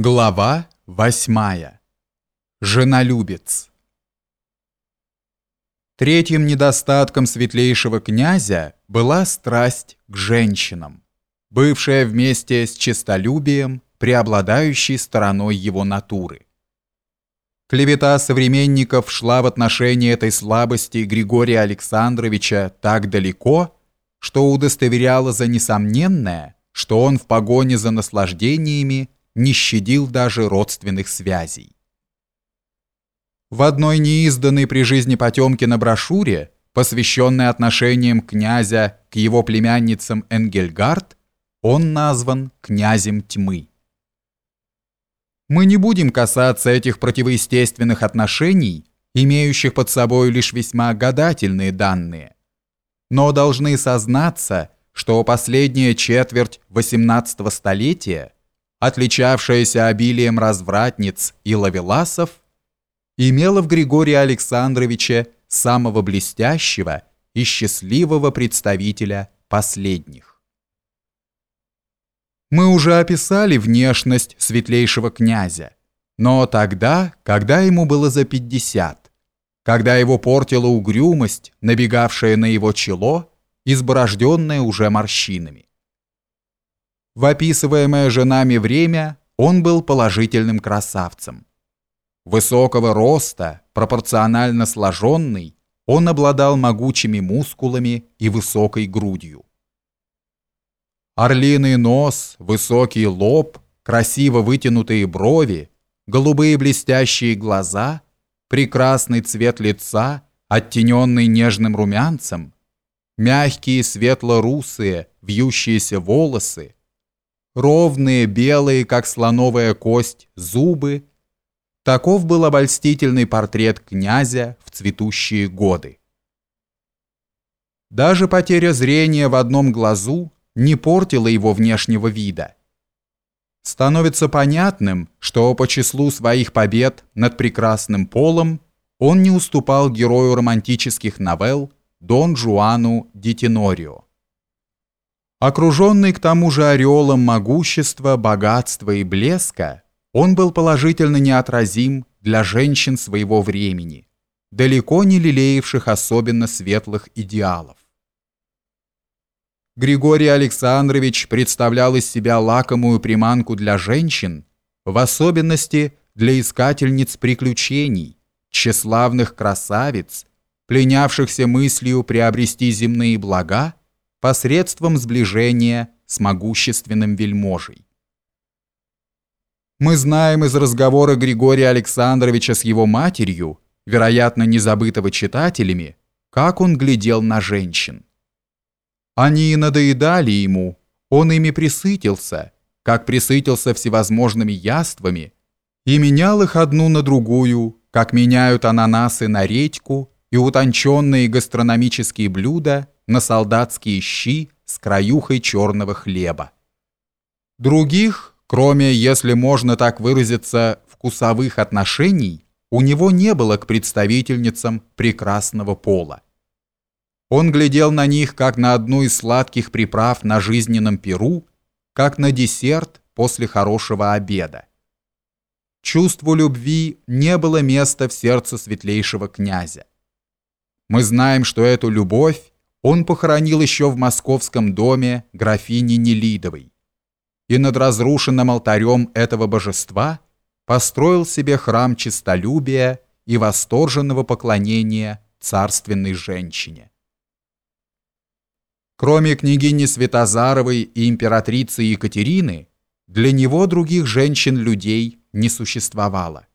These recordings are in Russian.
Глава восьмая. Женолюбец. Третьим недостатком светлейшего князя была страсть к женщинам, бывшая вместе с честолюбием преобладающей стороной его натуры. Клевета современников шла в отношении этой слабости Григория Александровича так далеко, что удостоверяла за несомненное, что он в погоне за наслаждениями не щадил даже родственных связей. В одной неизданной при жизни Потемкина брошюре, посвященной отношениям князя к его племянницам Энгельгард, он назван «князем тьмы». Мы не будем касаться этих противоестественных отношений, имеющих под собой лишь весьма гадательные данные, но должны сознаться, что последняя четверть XVIII столетия – отличавшаяся обилием развратниц и лавеласов, имела в Григории Александровиче самого блестящего и счастливого представителя последних. Мы уже описали внешность светлейшего князя, но тогда, когда ему было за 50, когда его портила угрюмость, набегавшая на его чело, изборожденное уже морщинами. В описываемое же время он был положительным красавцем. Высокого роста, пропорционально сложенный, он обладал могучими мускулами и высокой грудью. Орлиный нос, высокий лоб, красиво вытянутые брови, голубые блестящие глаза, прекрасный цвет лица, оттененный нежным румянцем, мягкие светло-русые, вьющиеся волосы, ровные, белые, как слоновая кость, зубы. Таков был обольстительный портрет князя в цветущие годы. Даже потеря зрения в одном глазу не портила его внешнего вида. Становится понятным, что по числу своих побед над прекрасным полом он не уступал герою романтических новелл Дон Жуану Дитинорио. Окруженный к тому же ореолом могущества, богатства и блеска, он был положительно неотразим для женщин своего времени, далеко не лелеявших особенно светлых идеалов. Григорий Александрович представлял из себя лакомую приманку для женщин, в особенности для искательниц приключений, тщеславных красавиц, пленявшихся мыслью приобрести земные блага посредством сближения с могущественным вельможей. Мы знаем из разговора Григория Александровича с его матерью, вероятно, не забытого читателями, как он глядел на женщин. Они надоедали ему, он ими присытился, как присытился всевозможными яствами, и менял их одну на другую, как меняют ананасы на редьку и утонченные гастрономические блюда на солдатские щи с краюхой черного хлеба. Других, кроме, если можно так выразиться, вкусовых отношений, у него не было к представительницам прекрасного пола. Он глядел на них как на одну из сладких приправ на жизненном перу, как на десерт после хорошего обеда. Чувству любви не было места в сердце светлейшего князя. Мы знаем, что эту любовь он похоронил еще в московском доме графини Нелидовой и над разрушенным алтарем этого божества построил себе храм честолюбия и восторженного поклонения царственной женщине. Кроме княгини Святозаровой и императрицы Екатерины, для него других женщин-людей не существовало.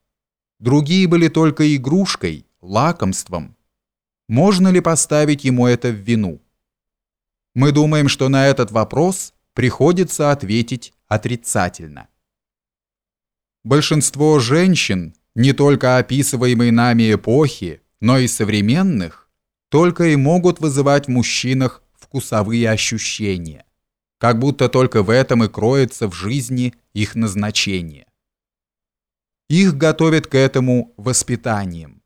Другие были только игрушкой, лакомством, можно ли поставить ему это в вину? Мы думаем, что на этот вопрос приходится ответить отрицательно. Большинство женщин, не только описываемой нами эпохи, но и современных, только и могут вызывать в мужчинах вкусовые ощущения, как будто только в этом и кроется в жизни их назначение. Их готовят к этому воспитанием